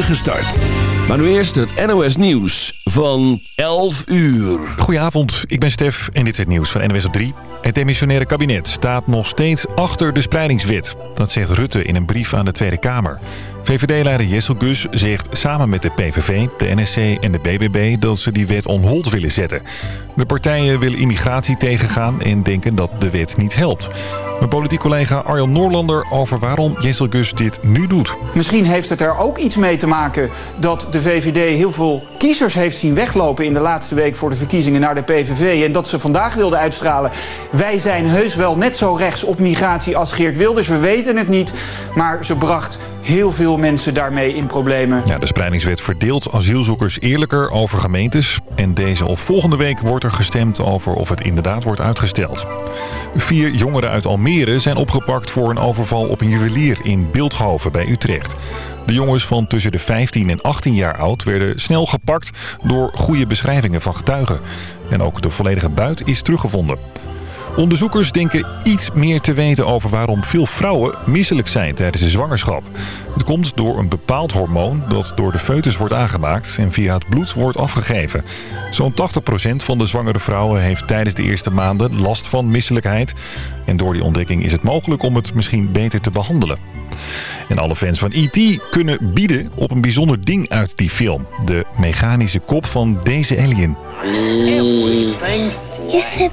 start. Maar nu eerst het NOS Nieuws van 11 uur. Goedenavond, ik ben Stef en dit is het nieuws van NOS op 3. Het demissionaire kabinet staat nog steeds achter de spreidingswet. Dat zegt Rutte in een brief aan de Tweede Kamer. VVD-leider Jessel Gus zegt samen met de PVV, de NSC en de BBB dat ze die wet on hold willen zetten. De partijen willen immigratie tegengaan en denken dat de wet niet helpt. Mijn politiek collega Arjan Noorlander over waarom Jessel Gus dit nu doet. Misschien heeft het er ook iets mee te maken dat de VVD heel veel kiezers heeft zien weglopen in de laatste week voor de verkiezingen naar de PVV. En dat ze vandaag wilden uitstralen. Wij zijn heus wel net zo rechts op migratie als Geert Wilders. We weten het niet. Maar ze bracht heel veel mensen daarmee in problemen. Ja, de spreidingswet verdeelt asielzoekers eerlijker over gemeentes. En deze of volgende week wordt er gestemd over of het inderdaad wordt uitgesteld. Vier jongeren uit Almere zijn opgepakt voor een overval op een juwelier in Beeldhoven bij Utrecht. De jongens van tussen de 15 en 18 jaar oud werden snel gepakt door goede beschrijvingen van getuigen. En ook de volledige buit is teruggevonden. Onderzoekers denken iets meer te weten over waarom veel vrouwen misselijk zijn tijdens de zwangerschap. Het komt door een bepaald hormoon dat door de foetus wordt aangemaakt en via het bloed wordt afgegeven. Zo'n 80% van de zwangere vrouwen heeft tijdens de eerste maanden last van misselijkheid. En door die ontdekking is het mogelijk om het misschien beter te behandelen. En alle fans van E.T. kunnen bieden op een bijzonder ding uit die film. De mechanische kop van deze alien. It's a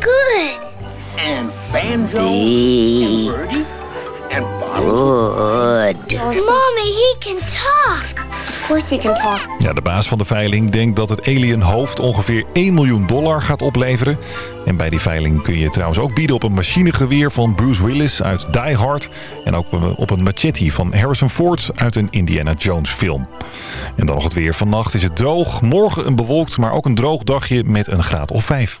good, and Banjo big, and Birdie and Bonnie. good. Mommy, he can talk. Of course he can talk. Ja, de baas van de veiling denkt dat het alienhoofd ongeveer 1 miljoen dollar gaat opleveren. En bij die veiling kun je trouwens ook bieden op een machinegeweer van Bruce Willis uit Die Hard. En ook op een machete van Harrison Ford uit een Indiana Jones film. En dan nog het weer. Vannacht is het droog. Morgen een bewolkt, maar ook een droog dagje met een graad of 5.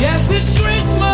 Yes, it's Christmas.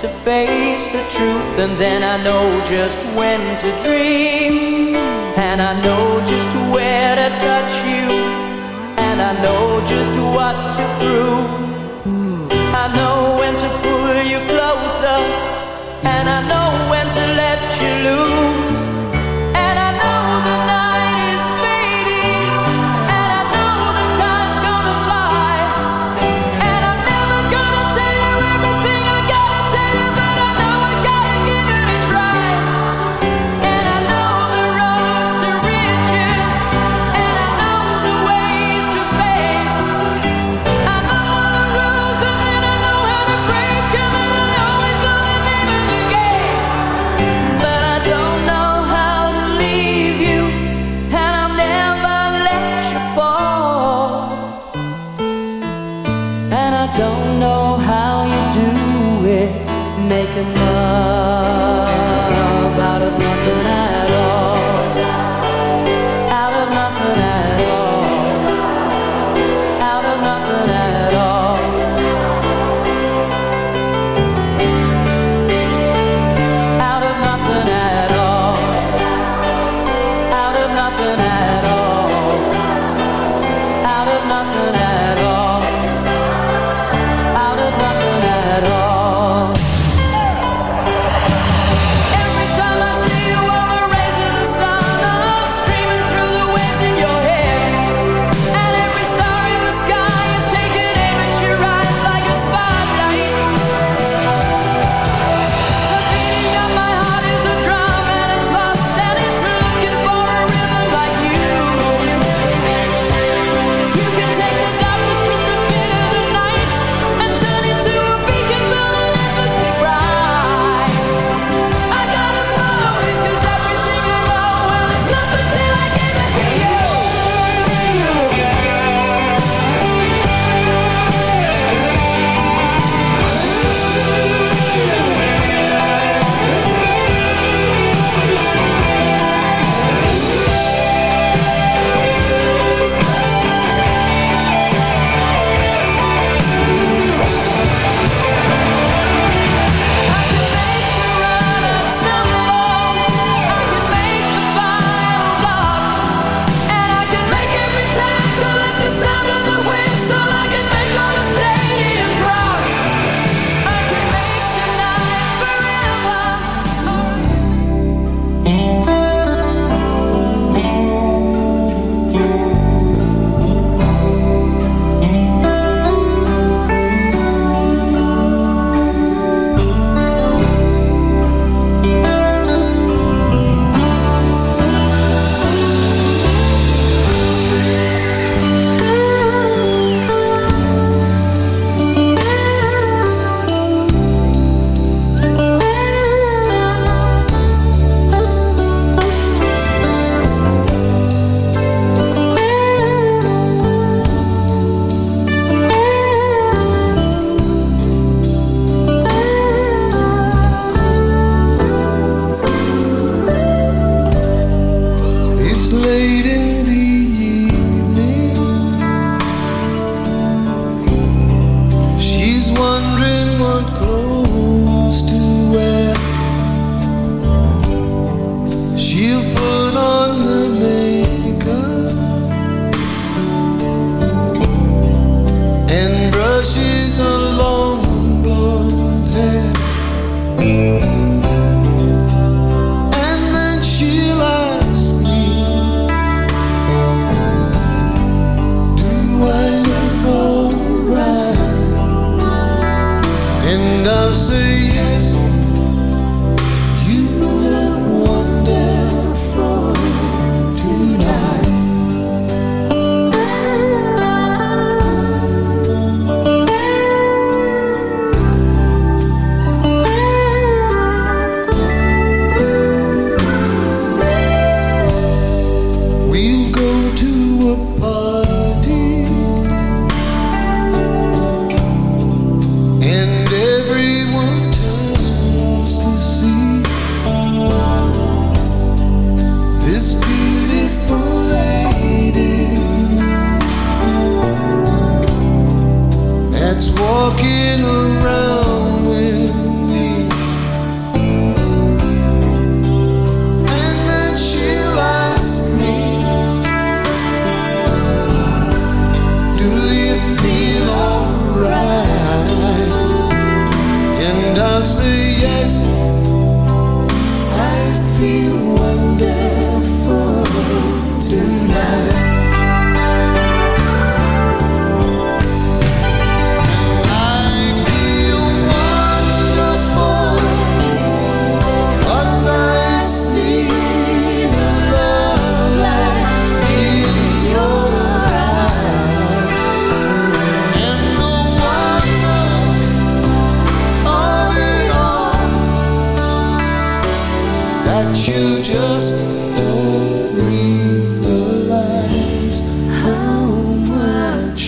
to face the truth, and then I know just when to dream.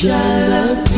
I love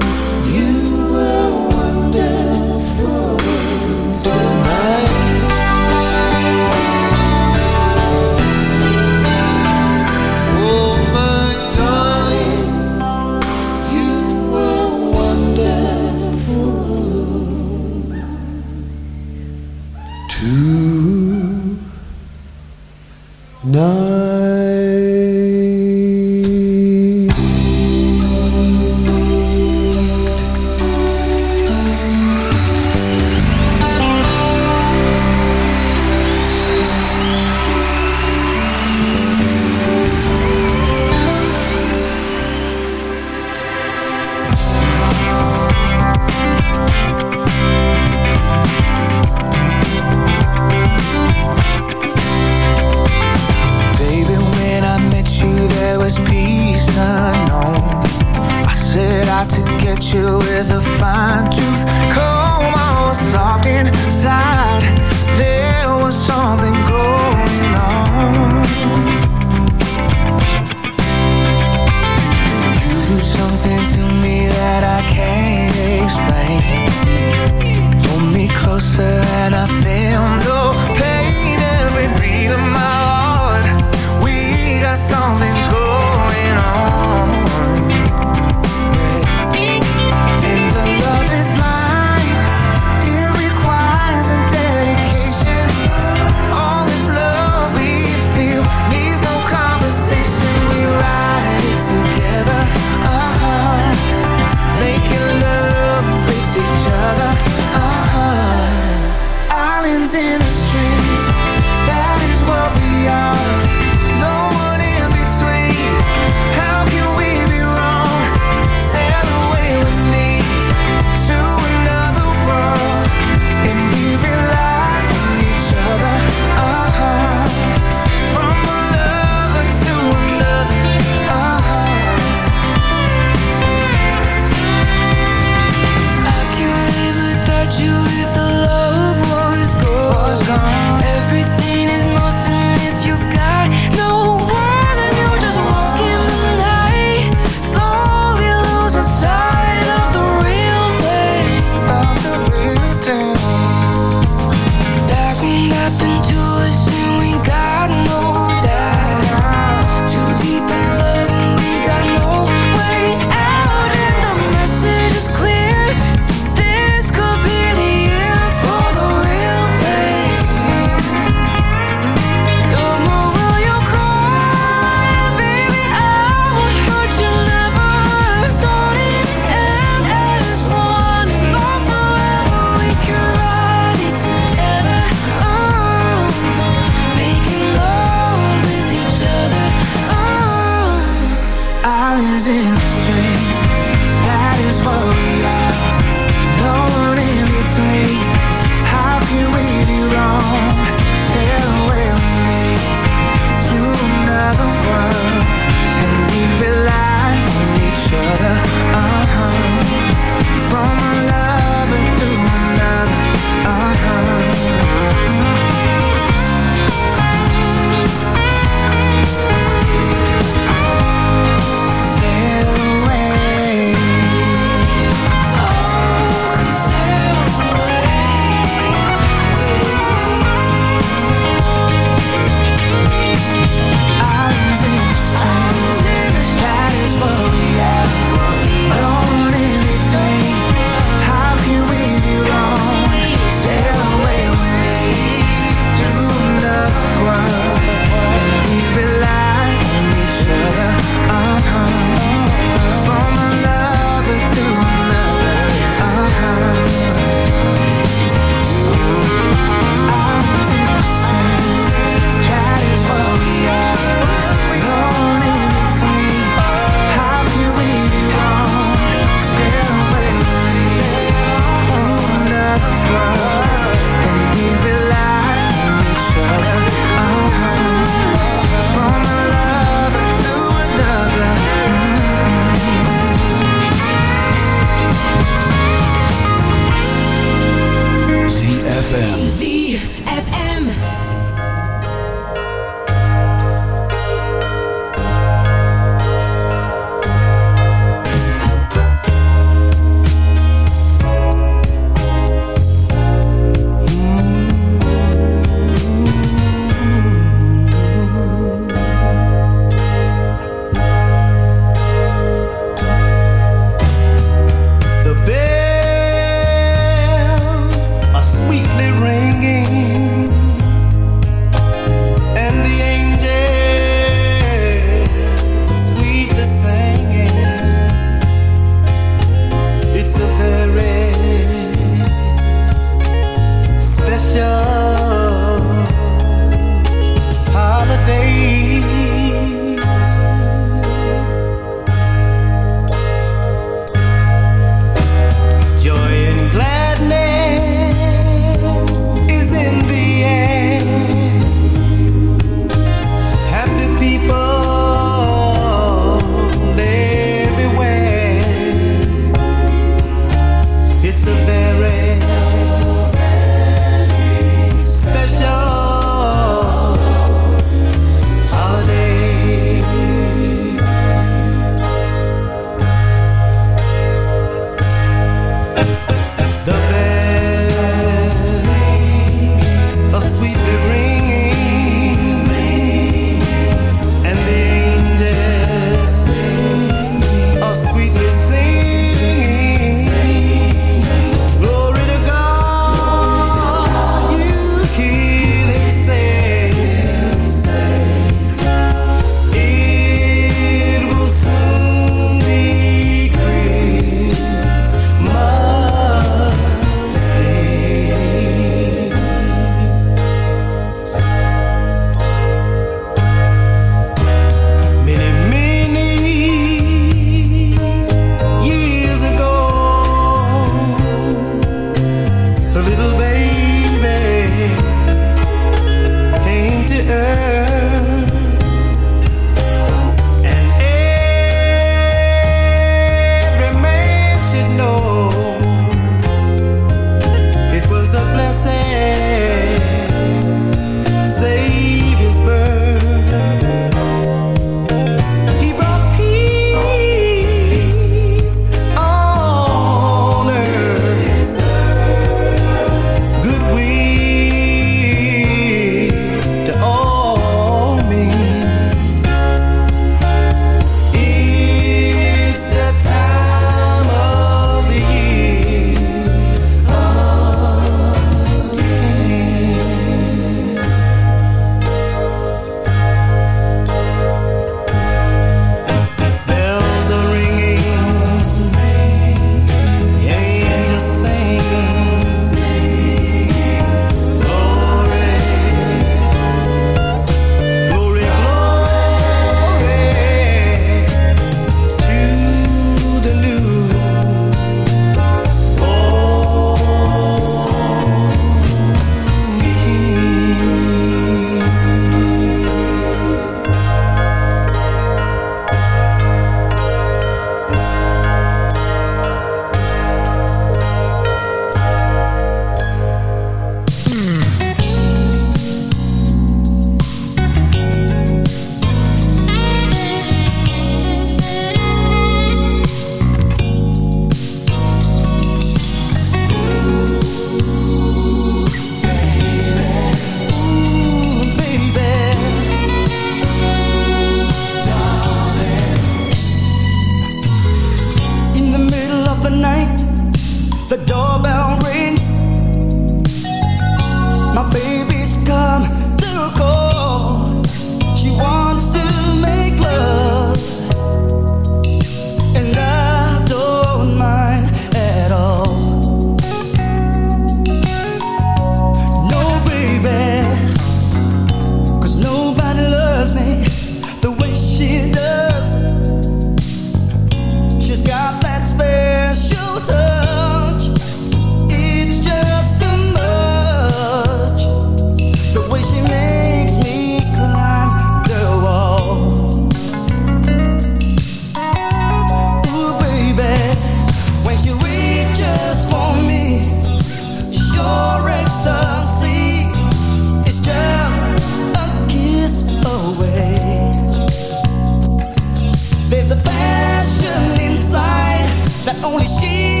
passion inside that only she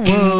Whoa.